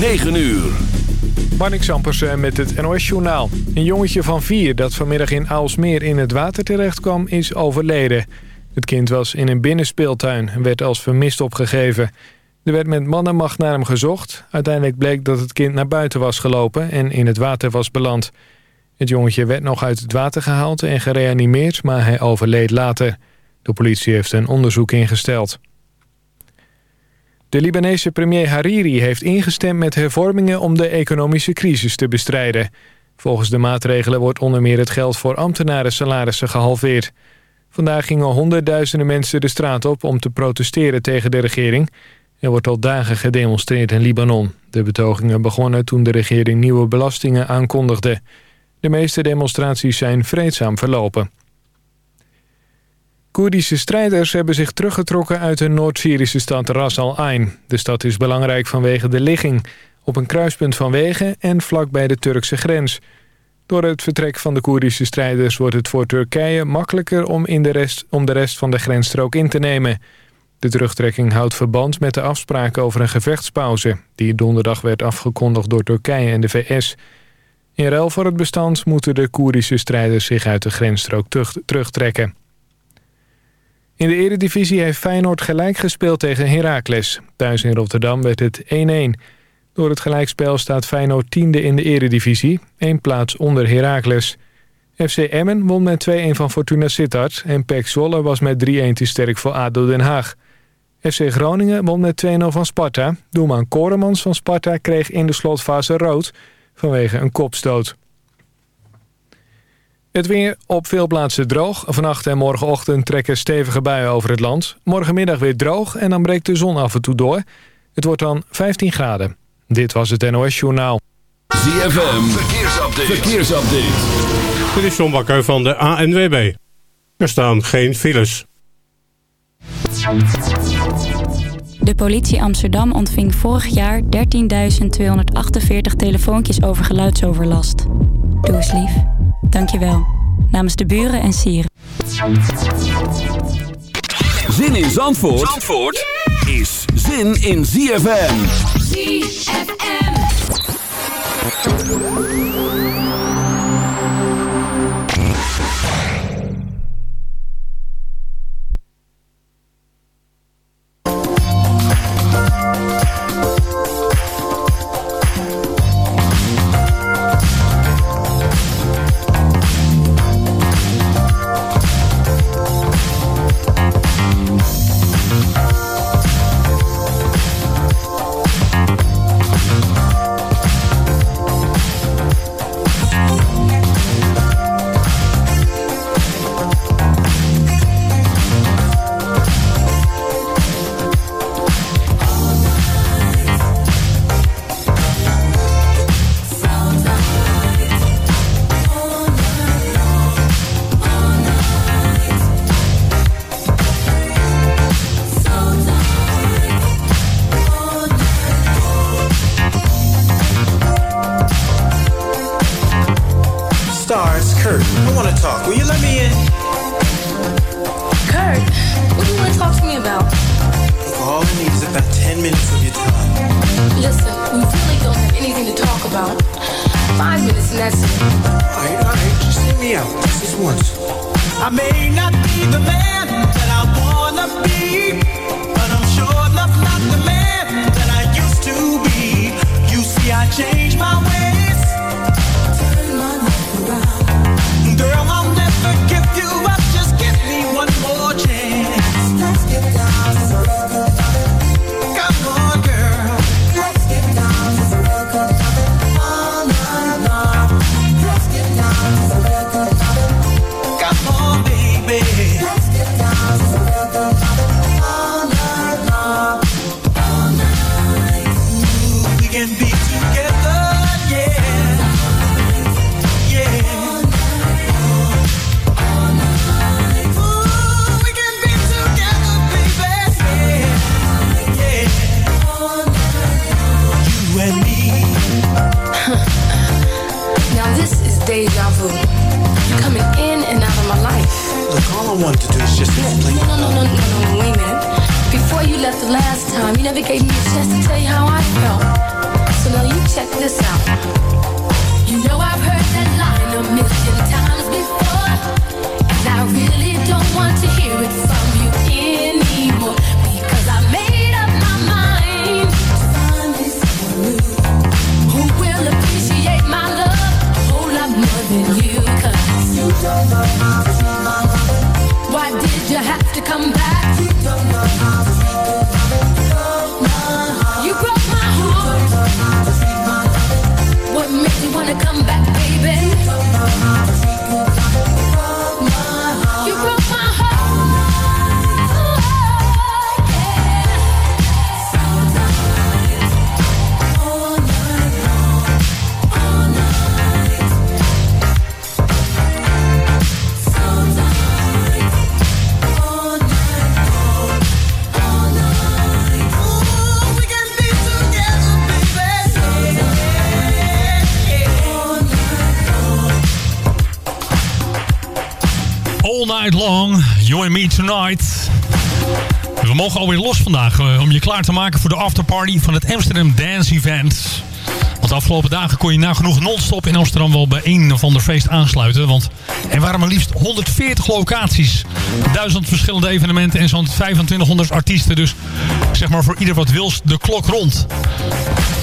9 uur. Marnik Sampersen met het NOS-journaal. Een jongetje van vier dat vanmiddag in Aalsmeer in het water terecht kwam is overleden. Het kind was in een binnenspeeltuin en werd als vermist opgegeven. Er werd met man en macht naar hem gezocht. Uiteindelijk bleek dat het kind naar buiten was gelopen en in het water was beland. Het jongetje werd nog uit het water gehaald en gereanimeerd, maar hij overleed later. De politie heeft een onderzoek ingesteld. De Libanese premier Hariri heeft ingestemd met hervormingen om de economische crisis te bestrijden. Volgens de maatregelen wordt onder meer het geld voor ambtenaren salarissen gehalveerd. Vandaag gingen honderdduizenden mensen de straat op om te protesteren tegen de regering. Er wordt al dagen gedemonstreerd in Libanon. De betogingen begonnen toen de regering nieuwe belastingen aankondigde. De meeste demonstraties zijn vreedzaam verlopen. Koerdische strijders hebben zich teruggetrokken uit de Noord-Syrische stad Ras al Ain. De stad is belangrijk vanwege de ligging op een kruispunt van wegen en vlak bij de Turkse grens. Door het vertrek van de Koerdische strijders wordt het voor Turkije makkelijker om, in de, rest, om de rest van de grensstrook in te nemen. De terugtrekking houdt verband met de afspraken over een gevechtspauze... die donderdag werd afgekondigd door Turkije en de VS. In ruil voor het bestand moeten de Koerdische strijders zich uit de grensstrook terugtrekken. In de eredivisie heeft Feyenoord gelijk gespeeld tegen Heracles. Thuis in Rotterdam werd het 1-1. Door het gelijkspel staat Feyenoord tiende in de eredivisie. één plaats onder Heracles. FC Emmen won met 2-1 van Fortuna Sittard. En PEC Zwolle was met 3-1 te sterk voor ADO Den Haag. FC Groningen won met 2-0 van Sparta. Doelman Koremans van Sparta kreeg in de slotfase rood... vanwege een kopstoot. Het weer op veel plaatsen droog. Vannacht en morgenochtend trekken stevige buien over het land. Morgenmiddag weer droog en dan breekt de zon af en toe door. Het wordt dan 15 graden. Dit was het NOS Journaal. ZFM, verkeersupdate. verkeersupdate. Dit is John Bakker van de ANWB. Er staan geen files. De politie Amsterdam ontving vorig jaar 13.248 telefoontjes over geluidsoverlast. Doe eens lief. Dankjewel. Namens de buren en sieren. Zin in Zandvoort, Zandvoort is zin in ZFM. ZFM. that's it. Alright, alright, just hit me out. This is once. I may not be the man that I wanna be, but I'm sure enough not the man that I used to be. You see, I changed my ways. left the last time. You never gave me a chance to tell you how I felt. So now you check this out. You know I've heard that line a million times before. And I really don't want to hear it from you anymore. Because I made up my mind To find me someone new Who will appreciate my love A whole lot more than you. Cause you don't know Why did you have to come back? You me tonight. We mogen alweer los vandaag uh, om je klaar te maken voor de afterparty van het Amsterdam Dance Event. Want de afgelopen dagen kon je nagenoeg non-stop in Amsterdam wel bij een of ander feest aansluiten. Want er waren maar liefst 140 locaties. Duizend verschillende evenementen en zo'n 2500 artiesten. Dus zeg maar voor ieder wat wils de klok rond.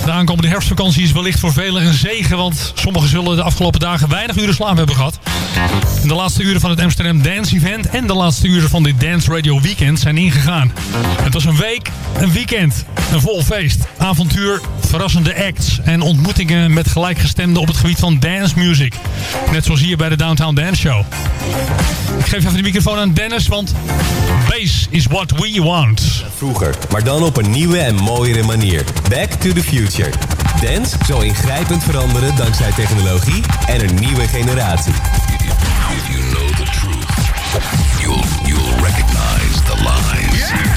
De aankomende herfstvakantie is wellicht voor velen een zegen, want sommigen zullen de afgelopen dagen weinig uren slaap hebben gehad. De laatste uren van het Amsterdam Dance Event en de laatste uren van dit Dance Radio Weekend zijn ingegaan. Het was een week, een weekend, een vol feest, avontuur, verrassende acts en ontmoetingen met gelijkgestemden op het gebied van dance music. Net zoals hier bij de Downtown Dance Show. Ik geef even de microfoon aan Dennis, want bass is what we want. Vroeger, maar dan op een nieuwe en mooiere manier. Back to the future. Dance zal ingrijpend veranderen dankzij technologie en een nieuwe generatie. If you know the truth, you'll, you'll recognize the lies. We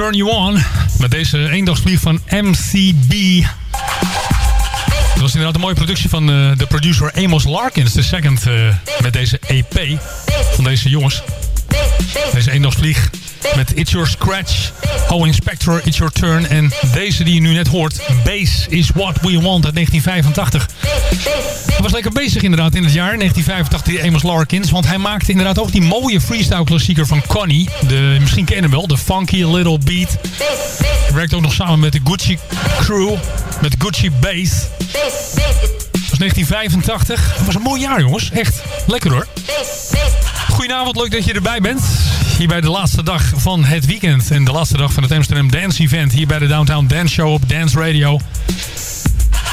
turn you on. Met deze eendagsvlieg van MCB. Dat was inderdaad een mooie productie van uh, de producer Amos Larkins. De second uh, met deze EP van deze jongens. Deze eendagsvlieg met It's Your Scratch. Oh Inspector, It's Your Turn. En deze die je nu net hoort, Bass is What We Want uit 1985. Hij was lekker bezig inderdaad in het jaar 1985, die Amos Larkins. Want hij maakte inderdaad ook die mooie freestyle klassieker van Connie. De, misschien ken je hem wel, de Funky Little Beat. Hij werkte ook nog samen met de Gucci Crew, met Gucci Bass. Dat was 1985. Dat was een mooi jaar jongens, echt. Lekker hoor. Goedenavond, leuk dat je erbij bent. Hier bij de laatste dag van het weekend. En de laatste dag van het Amsterdam Dance Event. Hier bij de Downtown Dance Show op Dance Radio.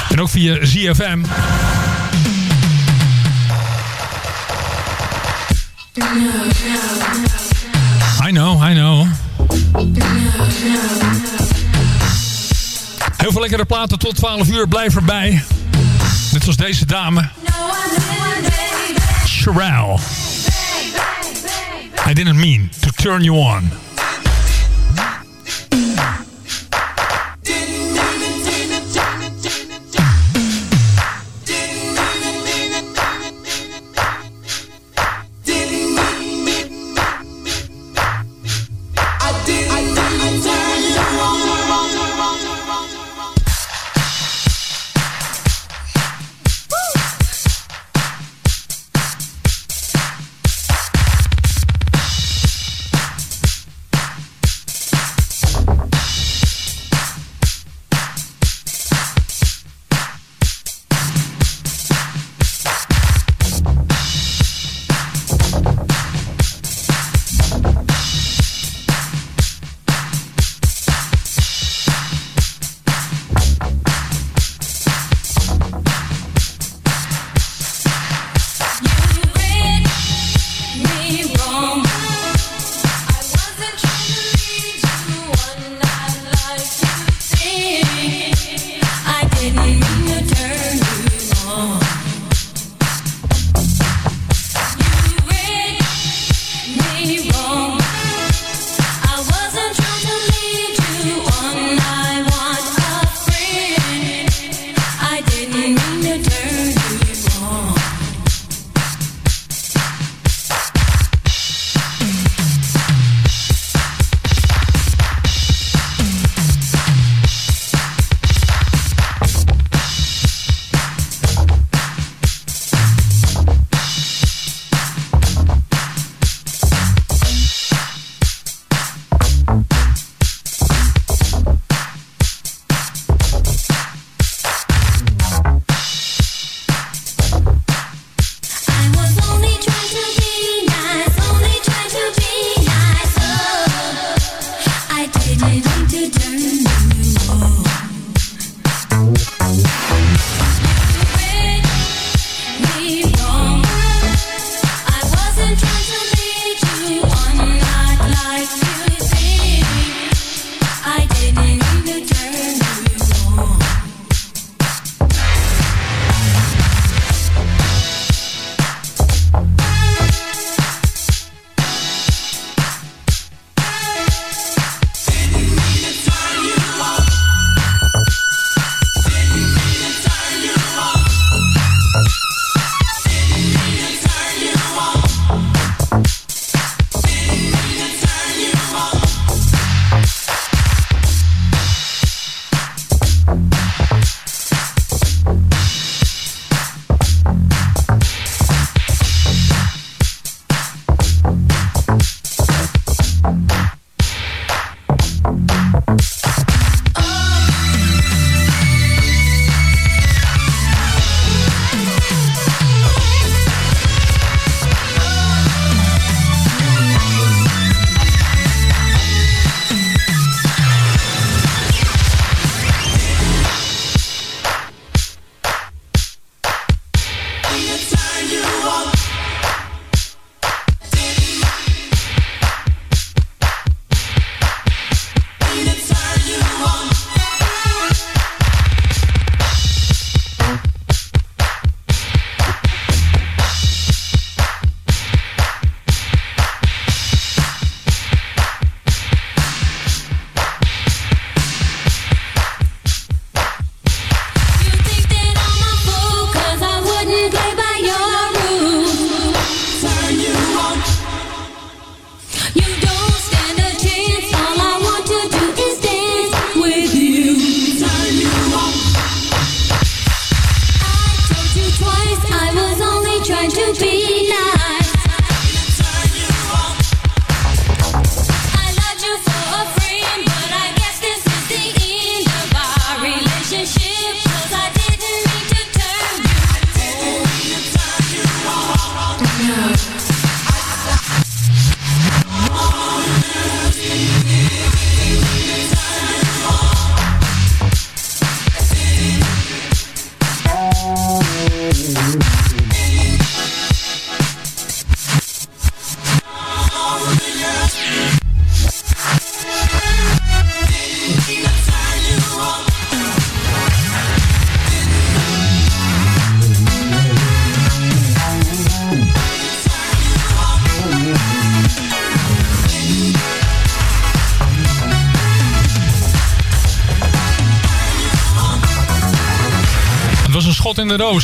En ook via ZFM. I know, I know. Heel veel lekkere platen tot 12 uur. Blijf erbij. Net zoals deze dame. Sherelle. I didn't mean to turn you on.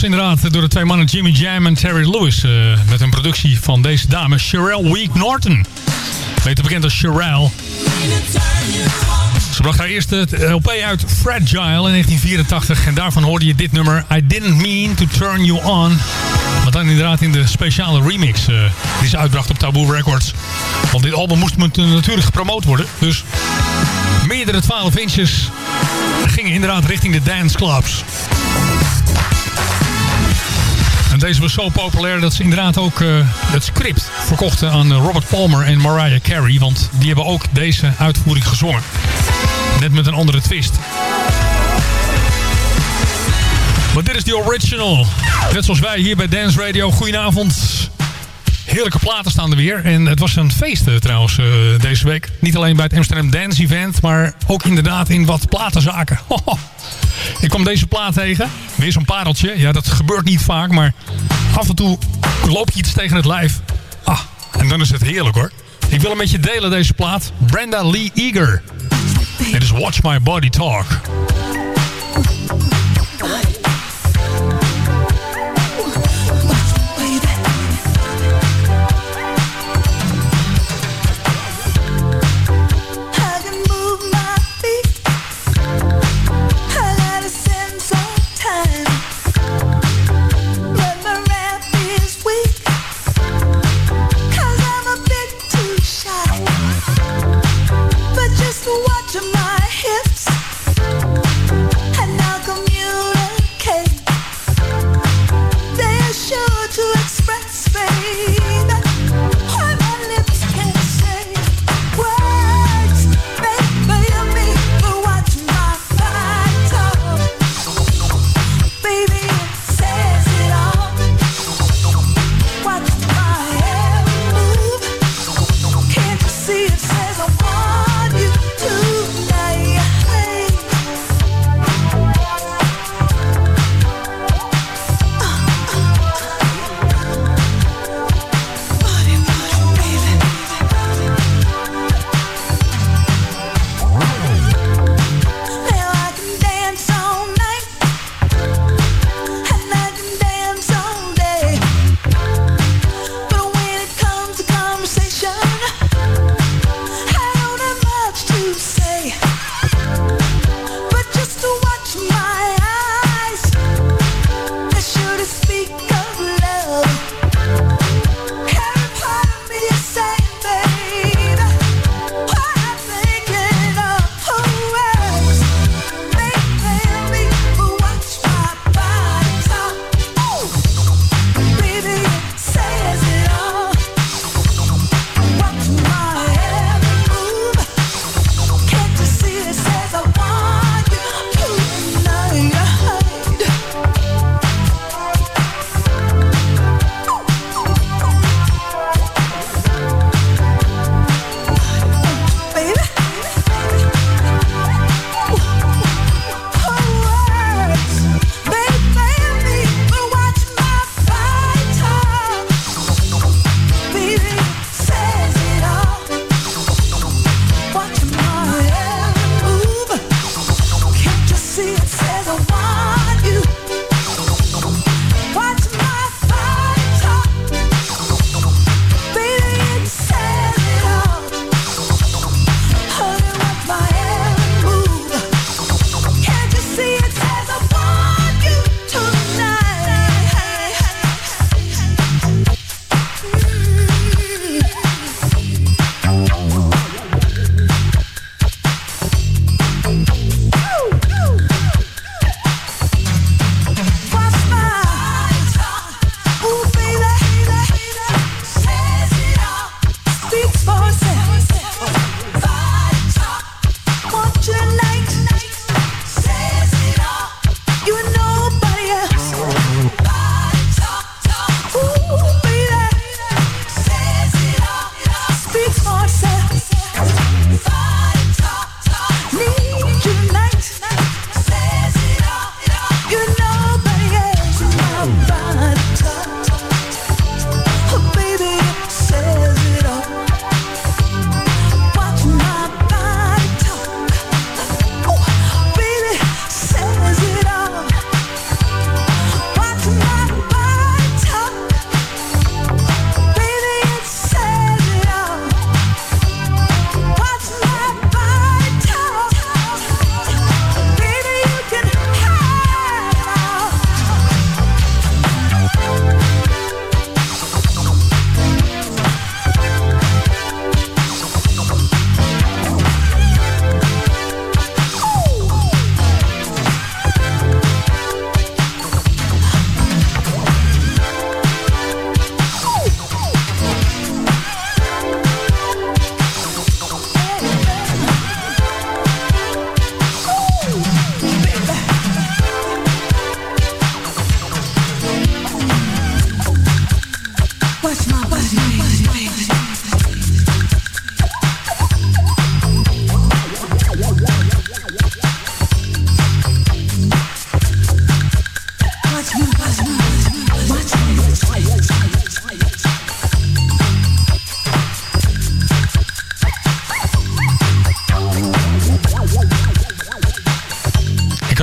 Inderdaad, door de twee mannen Jimmy Jam en Terry Lewis. eh, met een productie van deze dame, Sherelle Week Norton. Beter bekend als Sherelle. Ze bracht haar eerste LP uit Fragile in 1984. En daarvan hoorde je dit nummer, I Didn't Mean to Turn You On. Wat dan inderdaad in de speciale remix eh, die ze uitbracht op Taboe Records. Want dit album moest natuurlijk gepromoot worden. Dus meerdere 12 inches gingen inderdaad richting de danceclubs. En deze was zo populair dat ze inderdaad ook eh, het script verkochten aan eh, Robert Palmer en Mariah Carey. Want die hebben ook deze uitvoering gezongen. Net met een andere twist. Maar dit is de original. Net zoals wij hier bij Dance Radio. Goedenavond. Heerlijke platen staan er weer. En het was een feest eh, trouwens deze week. Niet alleen bij het Amsterdam Dance Event. Maar ook inderdaad in wat platenzaken. Ik kwam deze plaat tegen. Weer zo'n pareltje. Ja, dat gebeurt niet vaak. Maar af en toe loop je iets tegen het lijf. Ah, en dan is het heerlijk hoor. Ik wil een beetje delen deze plaat. Brenda Lee Eager. Dit is Watch My Body Talk.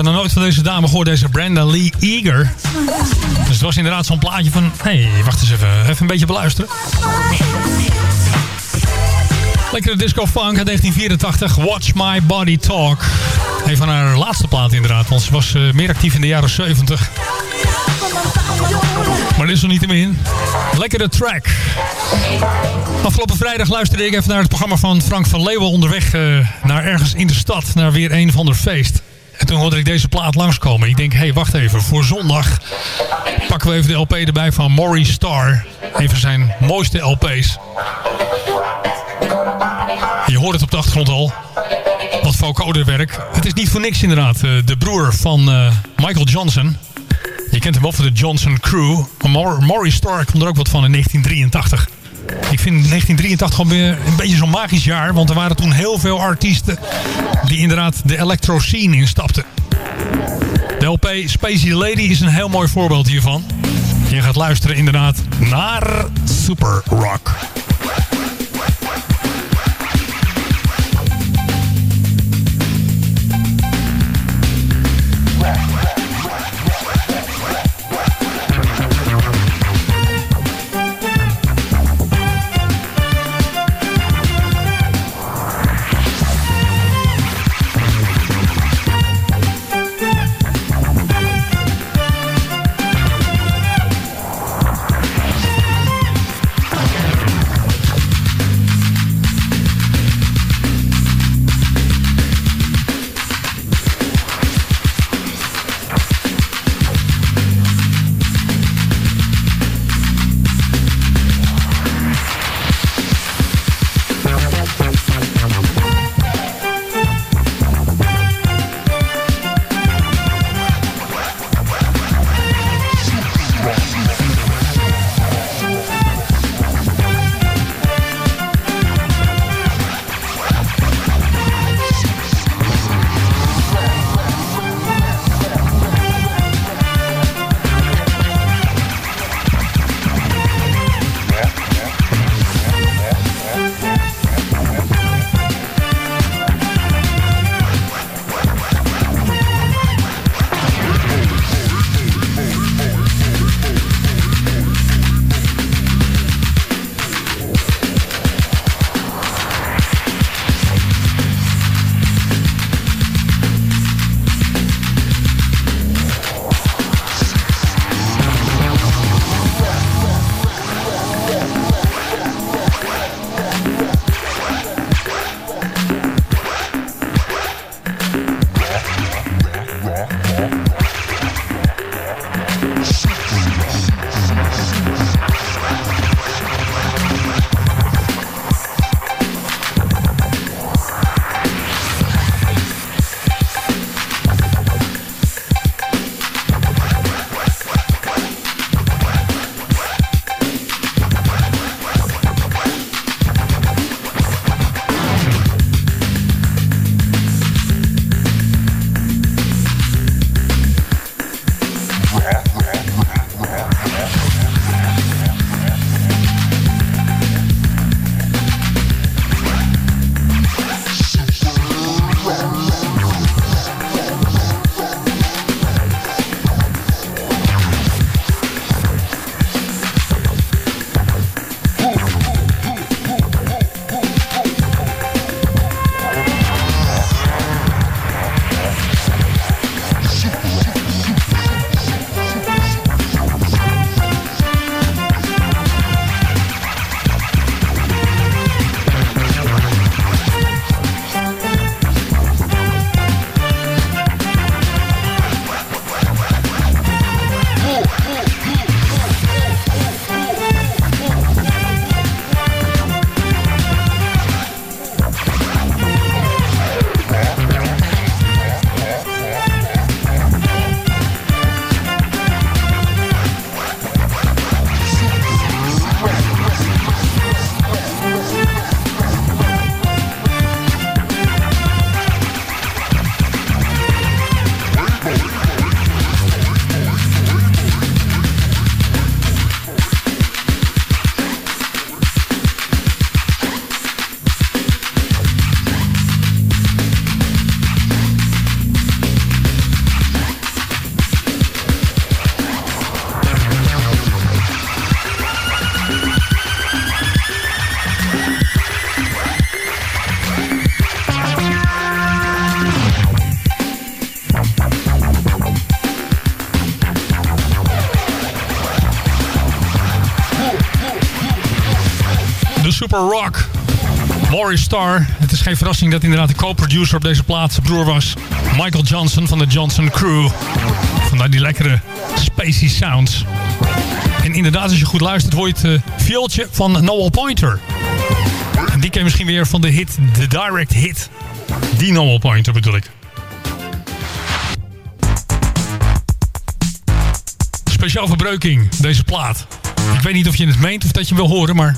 Nooit van deze dame gehoord, deze Brenda Lee Eager. Dus het was inderdaad zo'n plaatje van... Hé, hey, wacht eens even. Even een beetje beluisteren. Lekkere disco funk uit 1984. Watch My Body Talk. Een van haar laatste platen inderdaad. Want ze was eh, meer actief in de jaren 70. Maar dit is er niet in. Lekkere track. Afgelopen vrijdag luisterde ik even naar het programma van Frank van Leeuwen onderweg eh, naar ergens in de stad. Naar weer een of ander feest. En toen hoorde ik deze plaat langskomen. Ik denk, hé, hey, wacht even. Voor zondag pakken we even de LP erbij van Maurice Starr. Een van zijn mooiste LP's. Je hoort het op de achtergrond al. Wat vocoderwerk. Het is niet voor niks inderdaad. eh, de broer van eh, Michael Johnson. Je kent hem wel voor de Johnson Crew. Maar Mau- Maurice Starr komt er ook wat van in 1983. Ik vind 1983 gewoon weer een beetje zo'n magisch jaar. Want er waren toen heel veel artiesten die inderdaad de electro scene instapten. De LP Spacey Lady is een heel mooi voorbeeld hiervan. Je gaat luisteren inderdaad naar Super Rock. Rock. Morris Star. Het is geen verrassing dat inderdaad de co-producer op deze plaat broer was. Michael Johnson van de Johnson Crew. Vandaar die lekkere spacey sounds. En inderdaad, als je goed luistert, hoor je het eh, viooltje van Noel Pointer. Die ken je misschien weer van de hit, de direct hit. Die Noel Pointer bedoel ik. Speciaal verbreuking deze plaat. Ik weet niet of je het meent of dat je wil horen, maar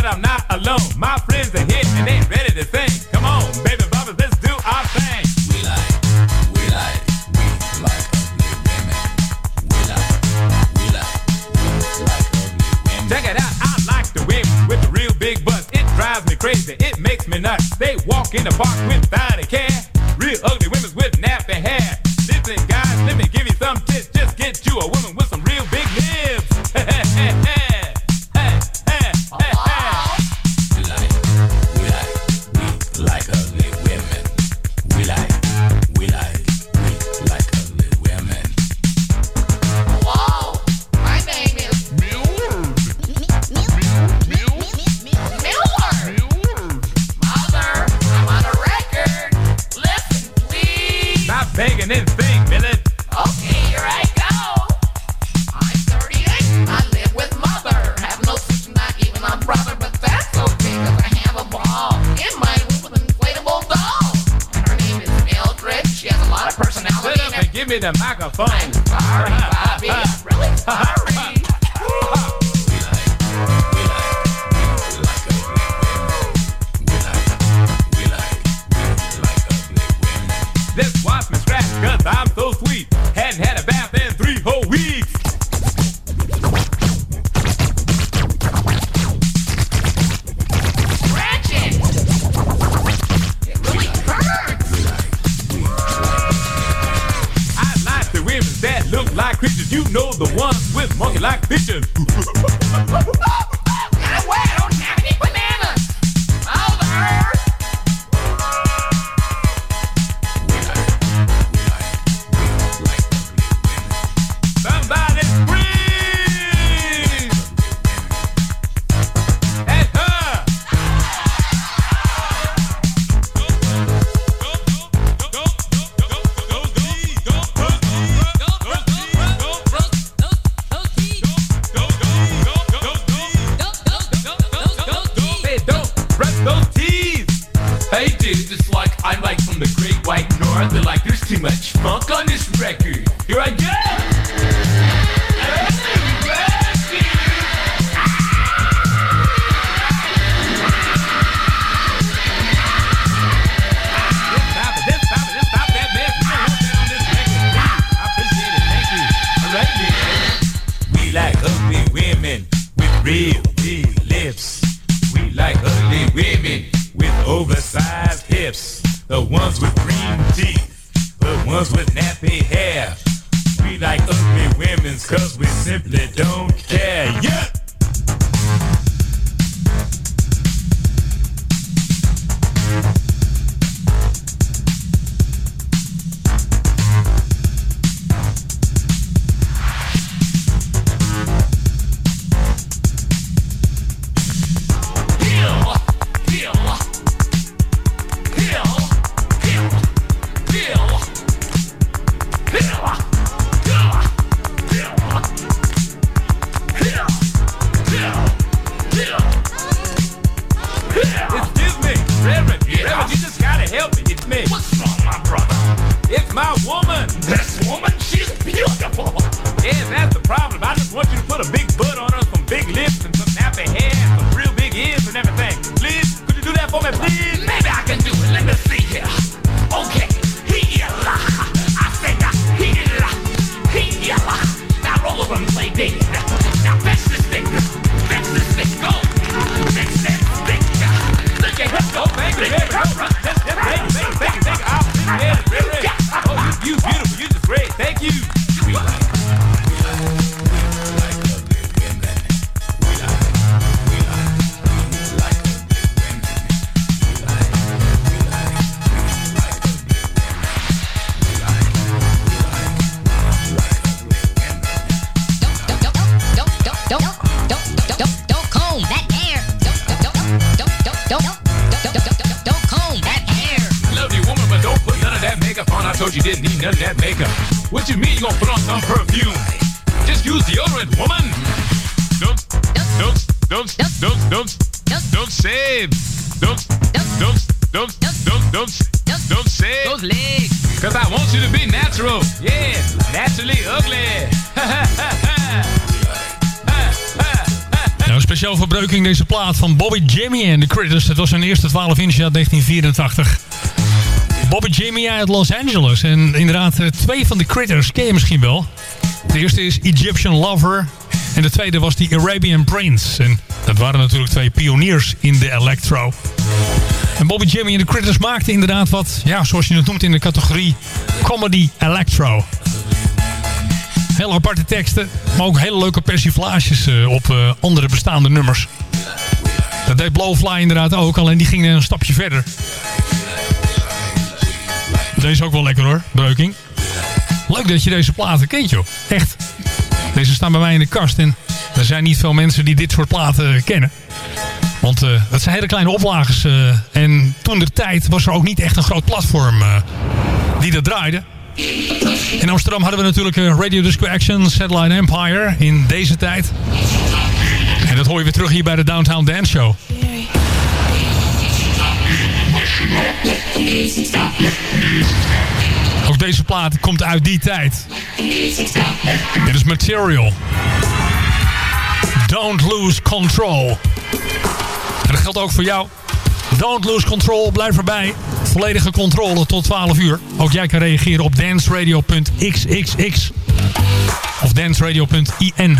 fine. Sorry, Bobby. really sorry. monkey like vision. naturally ugly. Nou, speciaal voor deze plaat van Bobby Jimmy en de Critters. Het was zijn eerste 12 inch uit 1984. Bobby Jimmy uit Los Angeles. En inderdaad, eh, twee van de Critters ken je misschien wel. De eerste is Egyptian Lover. En de tweede was die Arabian Prince. En dat waren natuurlijk twee pioniers in de electro. En Bobby Jimmy en de Critters maakten inderdaad wat, ja, zoals je het noemt in de categorie comedy electro. Heel aparte teksten, maar ook hele leuke persiflages eh, op eh, andere bestaande nummers. Dat deed Blowfly inderdaad ook, alleen die ging een stapje verder. Deze is ook wel lekker hoor, Breuking. Leuk dat je deze platen kent joh, echt. Deze staan bij mij in de kast en er zijn niet veel mensen die dit soort platen kennen. Want uh, dat zijn hele kleine oplages. En toen de tijd was er ook niet echt een groot platform die dat draaide. In Amsterdam hadden we natuurlijk Radio Disco Action, Satellite Empire in deze tijd. En dat hoor je weer terug hier bij de Downtown Dance Show. Ook deze plaat komt uit die tijd. Dit is Material. Don't lose control. En dat geldt ook voor jou. Don't lose control, blijf erbij. Volledige controle tot 12 uur. Ook jij kan reageren op danceradio.xxx of danceradio.in.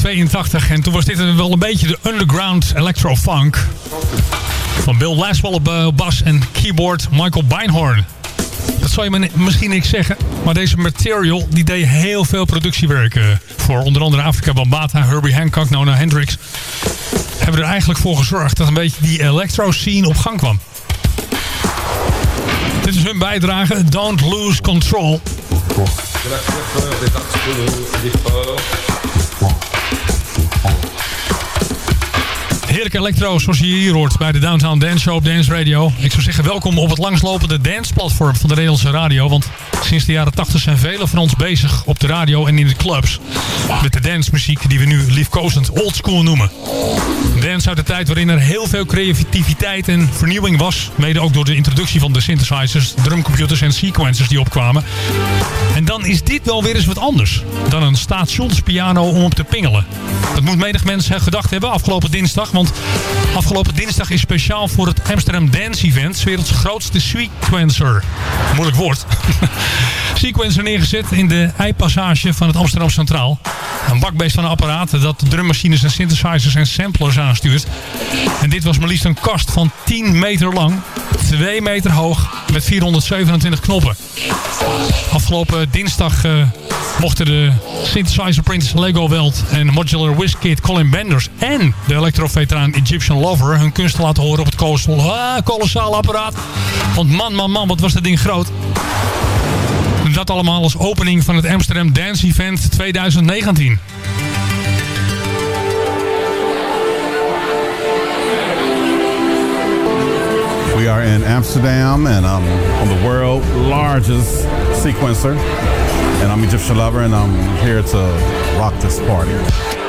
1982. En toen was dit wel een beetje de underground electro-funk. Van Bill Laswell op eh, bas en keyboard Michael Beinhorn. Dat zal je misschien niks zeggen. Maar deze Material die deed heel veel productiewerk eh, voor. Onder andere Afrika Bambata, Herbie Hancock, Nona Hendrix. Hebben er eigenlijk voor gezorgd dat een beetje die electro-scene op gang kwam. Dit is hun bijdrage, Don't Lose Control. Heerlijke electro zoals je hier hoort bij de Downtown Dance Show op Dance Radio. Ik zou zeggen welkom op het langslopende danceplatform van de Nederlandse radio. Want sinds de jaren 80 zijn velen van ons bezig op de radio en in de clubs. Met de dancemuziek die we nu liefkozend oldschool noemen. Uit de tijd waarin er heel veel creativiteit en vernieuwing was. Mede ook door de introductie van de synthesizers, drumcomputers en sequencers die opkwamen. En dan is dit wel weer eens wat anders dan een stationspiano om op te pingelen. Dat moet menig mensen gedacht hebben afgelopen dinsdag. Want afgelopen dinsdag is speciaal voor het Amsterdam Dance Event... werelds grootste sequencer. Moeilijk woord. sequencer neergezet in de eipassage van het Amsterdam Centraal. Een bakbeest van een apparaat dat drummachines en synthesizers en samplers aanstuurt. En dit was maar liefst een kast van 10 meter lang, 2 meter hoog met 427 knoppen. Afgelopen dinsdag eh, mochten de synthesizer Prince Lego Weld en modular Wizkid Colin Benders en de electroveteraan Egyptian Lover hun kunst laten horen op het ah, kolossale apparaat. Want man, man, man, wat was dat ding groot. En Dat allemaal als opening van het Amsterdam Dance Event 2019. We are in Amsterdam and I'm on the world largest sequencer. And I'm Egyptian Lover and I'm here to rock this party.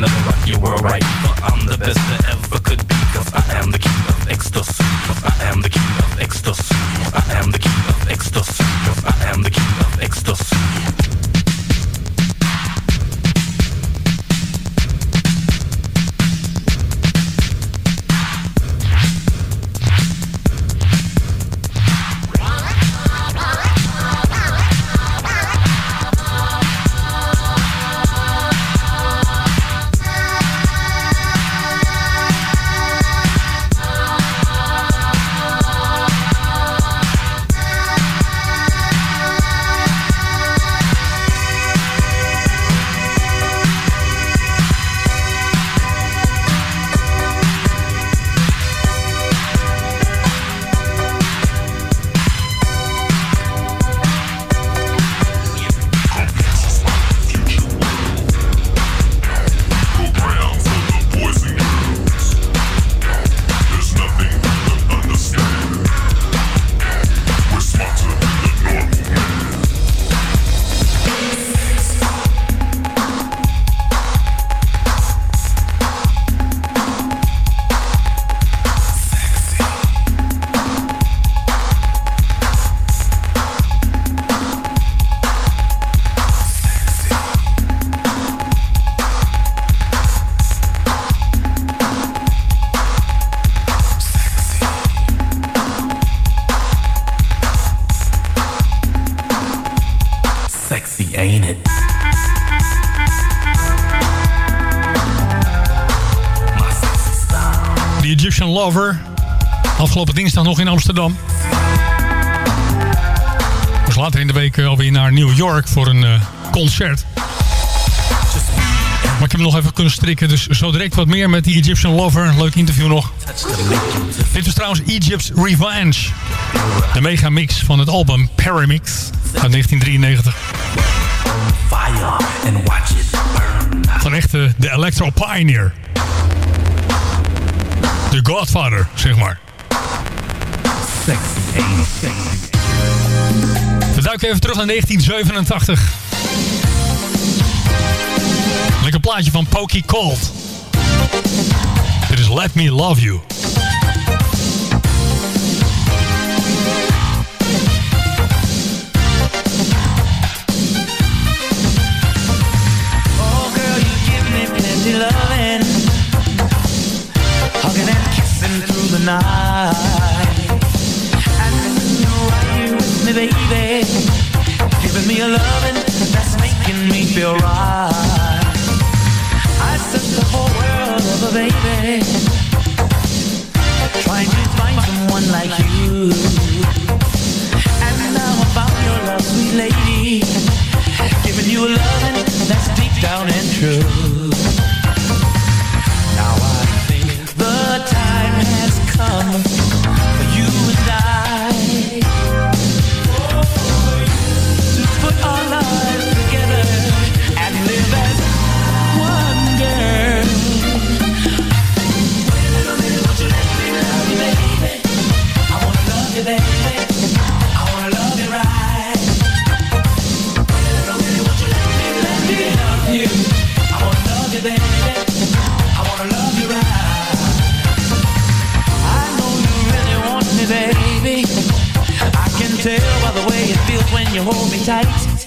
Let the Egyptian lover rock your world right. For I'm the best that ever nog in Amsterdam. Was later in de week eh, alweer naar New York voor een eh, concert. Maar ik heb nog even kunnen strikken. Dus zo direct wat meer met die Egyptian Lover. Leuk interview nog. Dit was trouwens Egypt's Revenge. De megamix van het album Paramix uit 1993. Fire and watch it burn. Van echt eh, de Electro Pioneer. De Godfather, zeg maar. We duiken even terug naar 1987. Lekker plaatje van Pokey Cold. Dit is Let Me Love You. Oh, me, baby, giving me a loving that's making me feel right. I searched the whole world over, baby, trying to find someone like you. And now I found your love, sweet lady, giving you a loving that's deep down and true. Now I think the time has come when you hold me tight.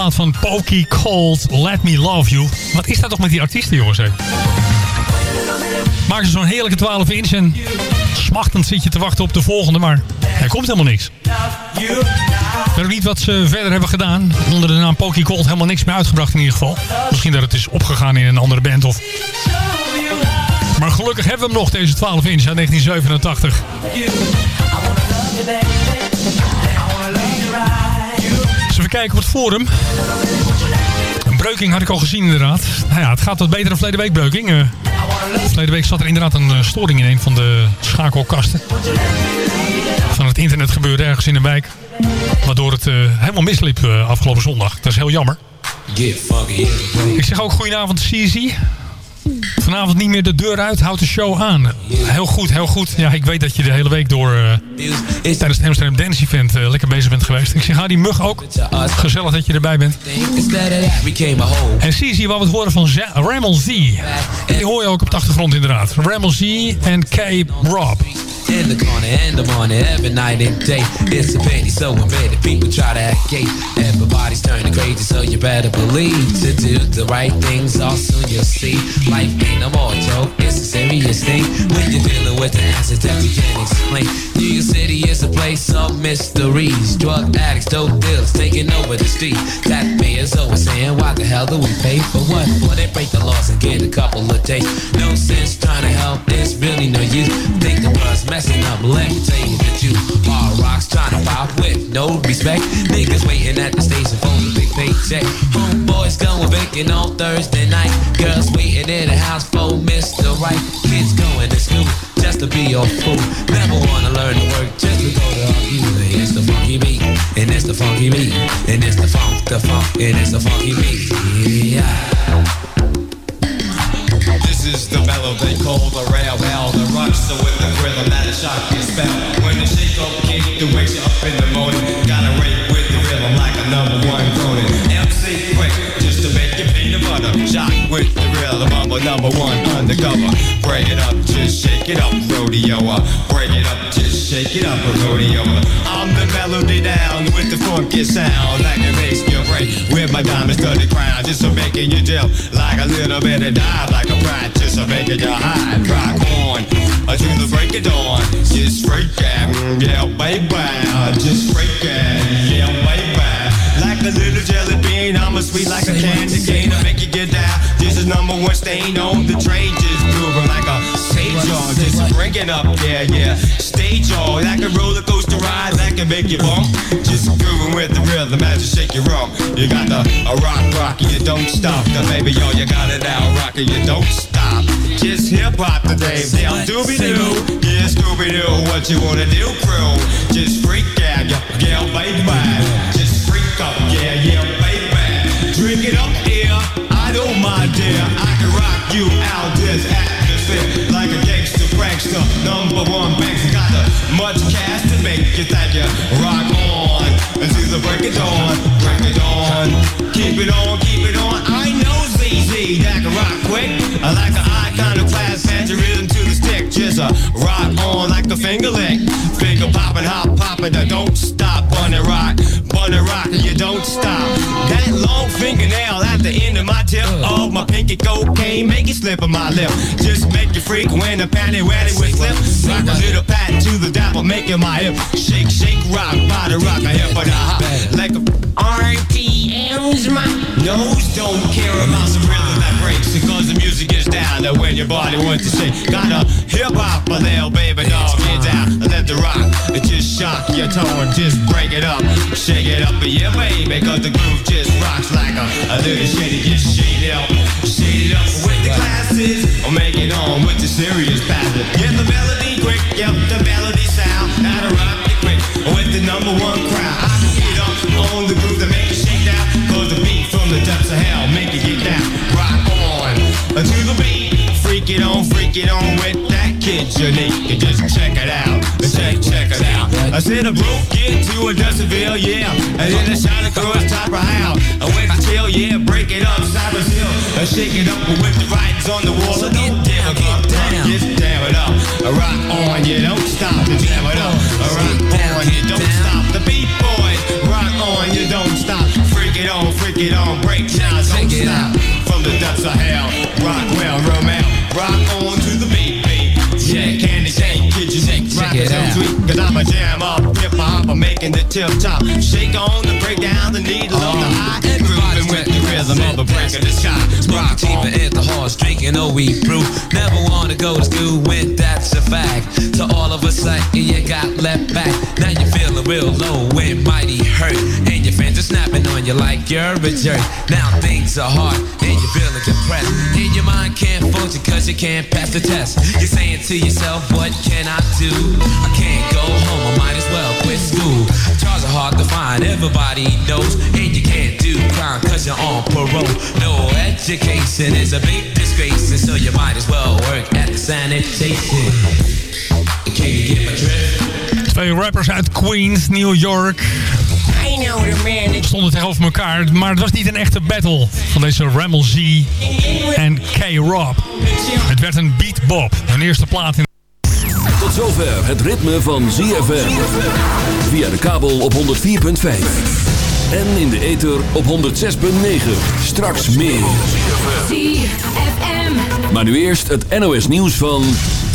Plaat van Pokey Cold, Let Me Love You. Wat is dat toch met die artiesten, jongens? Hè? Maken ze zo'n heerlijke 12 inch en smachtend zit je te wachten op de volgende, maar er komt helemaal niks. Ik weet ook niet wat ze verder hebben gedaan. Onder de naam Pokey Cold helemaal niks meer uitgebracht in ieder geval. Misschien dat het is opgegaan in een andere band of... Maar gelukkig hebben we hem nog, deze 12 inch uit 1987. Kijken op het forum. Een breuking had ik al gezien inderdaad. Nou ja, het gaat wat beter dan verleden week breuking. Eh verleden week zat er inderdaad een eh, storing in een van de schakelkasten. Van het internet gebeurde ergens in een wijk. Waardoor het eh, helemaal misliep afgelopen zondag. Dat is heel jammer. Ik zeg ook goedenavond CZ. Vanavond niet meer de deur uit, houd de show aan. Heel goed, heel goed. Ja, ik weet dat je de hele week door eh, tijdens het Amsterdam Dance Event eh, lekker bezig bent geweest. Ik zeg, ha, die mug ook. Gezellig dat je erbij bent. En Cici, wat we het horen van Ramel Z. Die hoor je ook op de achtergrond inderdaad. Ramel Z en K. Rob. In the corner, in the morning, every night and day. It's a pity, so embedded. People try to act gay. Everybody's turning crazy, so you better believe to do the right things. All soon you'll see. Life ain't no more joke, it's a serious thing. When you're dealing with the answers that you can't explain. New York City is a place of mysteries. Drug addicts, dope dealers taking over the street. That is always saying, why the hell do we pay for what? Well, they break the laws and get a couple of days. No sense trying to help, there's really no use. Think the world's messing up, me tell you. Hard rocks trying to pop with no respect. Niggas waiting at the station for the big paycheck. Homeboys going vacant on Thursday night. Girls waiting in the house for Mr. Right. Kids going to school just to be your fool. Never wanna learn to work just to go to you. It's the funky beat, and it's the funky beat, and it's the funk, the funk, and it's the funky beat. Yeah. This is the mellow they call the rail well The rush, so with the rhythm that is shock your spell When the shake up kick that wakes you up in the morning. Gotta rate with the rhythm like a number one cronin MC quick, just to make butter Shock with the rhythm, I'm a number one undercover. Break it up, just shake it up, rodeo Break it up, just shake it up, rodeo I'm the melody down with the funky sound. Like it makes you break with my diamond studded crown Just to making you jump like a little bit of dive Like a rat, just to making you high. Rock on until the break of dawn. Just freak mm, yeah baby one on the train. Just grooving like a stage on. Just it up, yeah, yeah. Stage on, like a roller coaster ride that can make you bump. Just grooving with the rhythm as you shake your rump. You got the a rock rock, you don't stop. The baby, yo, you got it now, rock you don't stop. Just hip hop today, yeah, Doobie Doo. Yeah, Scooby Doo, what you wanna do, crew? Just freak out, yeah, yeah, baby. Just freak up, yeah, yeah, baby. Drink it up, yeah, I don't mind, dear. You out this atmosphere like a gangster prankster. Number one banks got the much cash to make you think you rock on And until the break it on, break it on. Keep it on, keep it on. I know ZZ that can rock quick. I like an iconoclast, hand your rhythm to the stick. Just a rock on like a finger lick. Finger popping, hop popping, don't stop. Bunny rock, bunny rock, and you don't stop. That long fingernail at the end of my tip of my pinky cocaine, make it slip on my lip. Just make you freak when the panty wetty with slip. Rock a little pat to the dapper, making my hip shake, shake rock, body rock, I hip it up like a RPMs. My nose don't care about the rhythm that breaks because the music is down. That when your body wants to shake, got a hip hop a little baby dog, get down, let the rock, it just shock your tone, just break it up, shake it up, yeah baby, cause the groove just rocks like a, a little shady, just shade it up, shade it up with the classes, or make it on with the serious passage. Get the melody quick, yep, the melody sound, now to rock it quick, with the number one crowd. I can get up on the groove to make it shake down, cause the beat from the depths of hell make it get down. Rock on to the beat, freak it on, freak it on with that kid unique. Just check it out, check, check it. I said a broke kid to a Dustinville, yeah, and then I shot across top of how. I went to chill, yeah, break it up, Cypress Hill, I shake it up with the writings on the wall. So don't give up, down, get down it up. Rock on, yeah, don't stop, to jam it up. Rock on, you don't stop. The beat boys, rock on, you don't stop. Freak it on, freak it on, break down, don't stop. From the depths of hell, rock well, Romeo, rock on to the beat, beat. Yeah, candy shake, your shake, rock it so sweet. Cause I'm a jam up, hip hop, I'm making the tip top. Shake on the break down the needle of the uh-huh. eye. Grooving with the rhythm of the break of the sky. Rock Deep on. at the horse, drinking a oh, wheat brew. Never wanna go to school when that's a fact. So all of a sudden you got left back. Now you're feeling real low and mighty hurt. And your friends are snapping on you like you're a jerk. Now things are hard and you're feeling depressed. And your mind can't function cause you can't pass the test. You're saying to yourself, what can I do? I can't go home, I might as well quit school. Jobs are hard to find, everybody knows. And you can't do crime cause you're on parole. No education is a big disgrace, and so you might as well work at the sanitation. Can you get my drift? Twee rappers uit Queens, New York. Stonden tegenover elkaar, maar het was niet een echte battle van deze Ramel Z en K-Rob. Het werd een beat bop, hun eerste plaat in Tot zover het ritme van ZFM. Via de kabel op 104.5. En in de ether op 106.9. Straks meer. Maar nu eerst het NOS nieuws van...